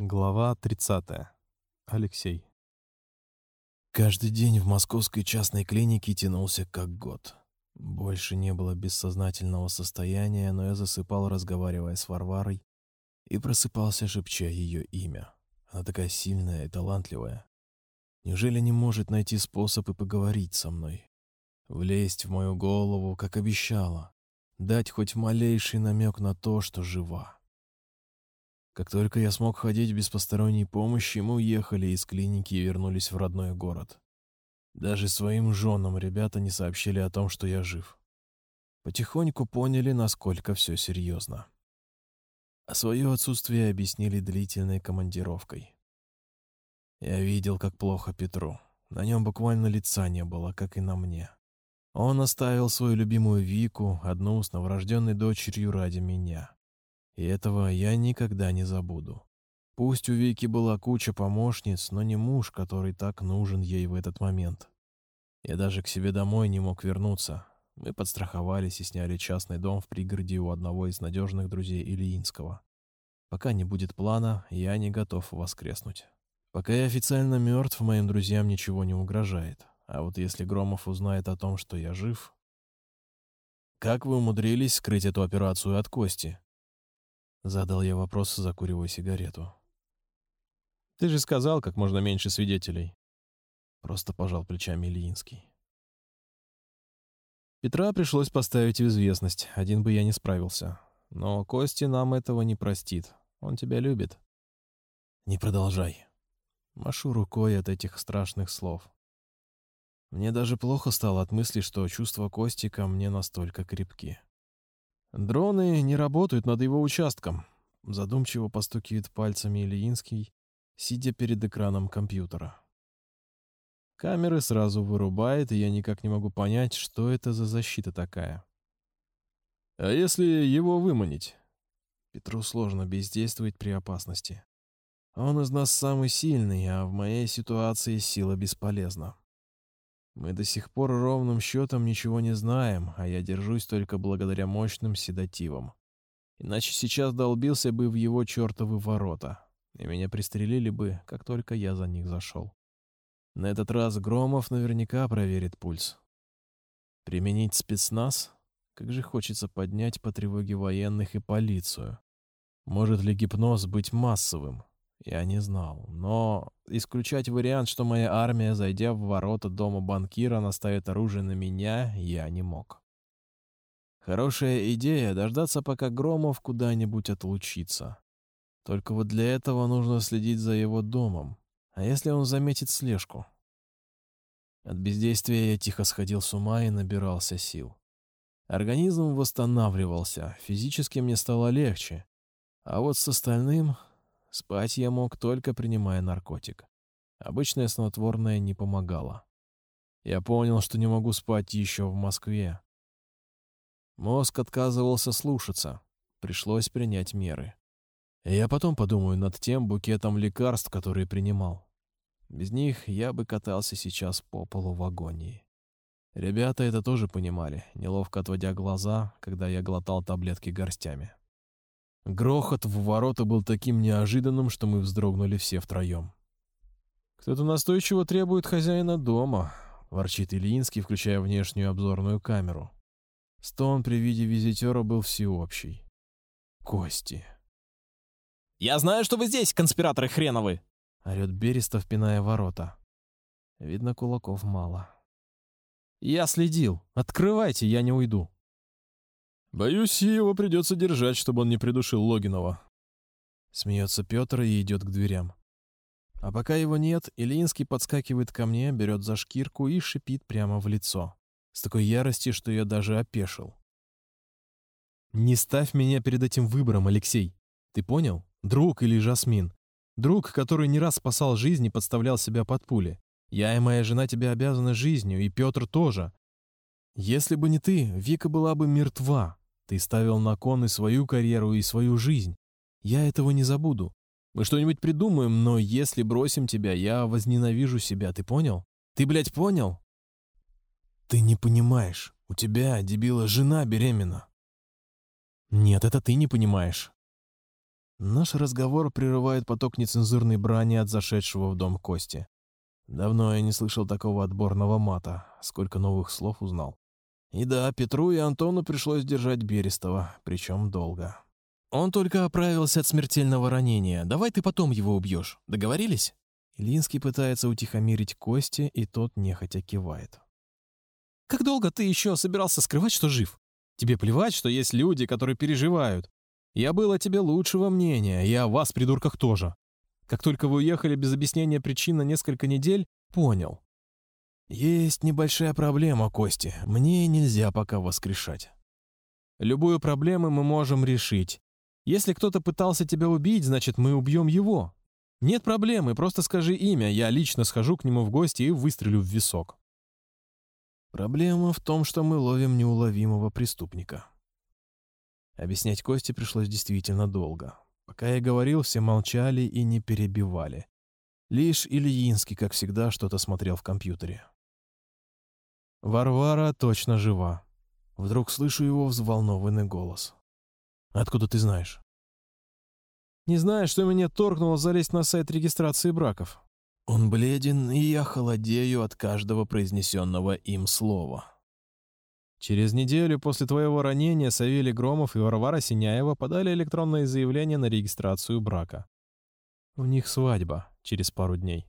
Глава 30. Алексей. Каждый день в московской частной клинике тянулся как год. Больше не было бессознательного состояния, но я засыпал, разговаривая с Варварой, и просыпался, шепча ее имя. Она такая сильная и талантливая. Неужели не может найти способ и поговорить со мной? Влезть в мою голову, как обещала. Дать хоть малейший намек на то, что жива. Как только я смог ходить без посторонней помощи, мы уехали из клиники и вернулись в родной город. Даже своим женам ребята не сообщили о том, что я жив. Потихоньку поняли, насколько все серьезно. А свое отсутствие объяснили длительной командировкой. Я видел, как плохо Петру. На нем буквально лица не было, как и на мне. Он оставил свою любимую Вику, одну с новорожденной дочерью ради меня. И этого я никогда не забуду. Пусть у Вики была куча помощниц, но не муж, который так нужен ей в этот момент. Я даже к себе домой не мог вернуться. Мы подстраховались и сняли частный дом в пригороде у одного из надежных друзей Ильинского. Пока не будет плана, я не готов воскреснуть. Пока я официально мертв, моим друзьям ничего не угрожает. А вот если Громов узнает о том, что я жив... «Как вы умудрились скрыть эту операцию от Кости?» Задал я вопрос, закуривая сигарету. «Ты же сказал, как можно меньше свидетелей». Просто пожал плечами Ильинский. Петра пришлось поставить в известность, один бы я не справился. Но Кости нам этого не простит. Он тебя любит. Не продолжай. Машу рукой от этих страшных слов. Мне даже плохо стало от мысли, что чувства Кости ко мне настолько крепки. Дроны не работают над его участком. Задумчиво постукивает пальцами Ильинский, сидя перед экраном компьютера. Камеры сразу вырубает, и я никак не могу понять, что это за защита такая. А если его выманить? Петру сложно бездействовать при опасности. Он из нас самый сильный, а в моей ситуации сила бесполезна. Мы до сих пор ровным счетом ничего не знаем, а я держусь только благодаря мощным седативам. Иначе сейчас долбился бы в его чертовы ворота, и меня пристрелили бы, как только я за них зашел. На этот раз Громов наверняка проверит пульс. Применить спецназ? Как же хочется поднять по тревоге военных и полицию. Может ли гипноз быть массовым? Я не знал, но исключать вариант, что моя армия, зайдя в ворота дома банкира, наставит оружие на меня, я не мог. Хорошая идея — дождаться, пока Громов куда-нибудь отлучится. Только вот для этого нужно следить за его домом. А если он заметит слежку? От бездействия я тихо сходил с ума и набирался сил. Организм восстанавливался, физически мне стало легче. А вот с остальным Спать я мог только принимая наркотик. Обычное снотворное не помогало. Я понял, что не могу спать еще в Москве. Мозг отказывался слушаться. Пришлось принять меры. Я потом подумаю над тем букетом лекарств, которые принимал. Без них я бы катался сейчас по полу в агонии. Ребята это тоже понимали, неловко отводя глаза, когда я глотал таблетки горстями. Грохот в ворота был таким неожиданным, что мы вздрогнули все втроем. «Кто-то настойчиво требует хозяина дома», — ворчит Ильинский, включая внешнюю обзорную камеру. Стон при виде визитера был всеобщий. Кости. «Я знаю, что вы здесь, конспираторы хреновы!» — орёт Берестов, пиная ворота. Видно, кулаков мало. «Я следил. Открывайте, я не уйду». Боюсь, его придется держать, чтобы он не придушил Логинова. Смеется Петр и идет к дверям. А пока его нет, Ильинский подскакивает ко мне, берет за шкирку и шипит прямо в лицо. С такой ярости, что я даже опешил. «Не ставь меня перед этим выбором, Алексей. Ты понял? Друг или Жасмин? Друг, который не раз спасал жизнь и подставлял себя под пули. Я и моя жена тебе обязаны жизнью, и Петр тоже. Если бы не ты, Вика была бы мертва. Ты ставил на кон и свою карьеру, и свою жизнь. Я этого не забуду. Мы что-нибудь придумаем, но если бросим тебя, я возненавижу себя, ты понял? Ты, блядь, понял? Ты не понимаешь. У тебя, дебила, жена беременна. Нет, это ты не понимаешь. Наш разговор прерывает поток нецензурной брани от зашедшего в дом Кости. Давно я не слышал такого отборного мата, сколько новых слов узнал. И да, Петру и Антону пришлось держать Берестова, причем долго. «Он только оправился от смертельного ранения. Давай ты потом его убьешь. Договорились?» Ильинский пытается утихомирить Кости, и тот нехотя кивает. «Как долго ты еще собирался скрывать, что жив? Тебе плевать, что есть люди, которые переживают. Я был о тебе лучшего мнения, и о вас, придурках, тоже. Как только вы уехали без объяснения причин на несколько недель, понял. Есть небольшая проблема, Кости. Мне нельзя пока воскрешать. Любую проблему мы можем решить. Если кто-то пытался тебя убить, значит, мы убьем его. Нет проблемы, просто скажи имя, я лично схожу к нему в гости и выстрелю в висок. Проблема в том, что мы ловим неуловимого преступника. Объяснять Кости пришлось действительно долго. Пока я говорил, все молчали и не перебивали. Лишь Ильинский, как всегда, что-то смотрел в компьютере. Варвара точно жива. Вдруг слышу его взволнованный голос. «Откуда ты знаешь?» «Не знаю, что меня торкнуло залезть на сайт регистрации браков». Он бледен, и я холодею от каждого произнесенного им слова. Через неделю после твоего ранения Савелий Громов и Варвара Синяева подали электронное заявление на регистрацию брака. У них свадьба через пару дней.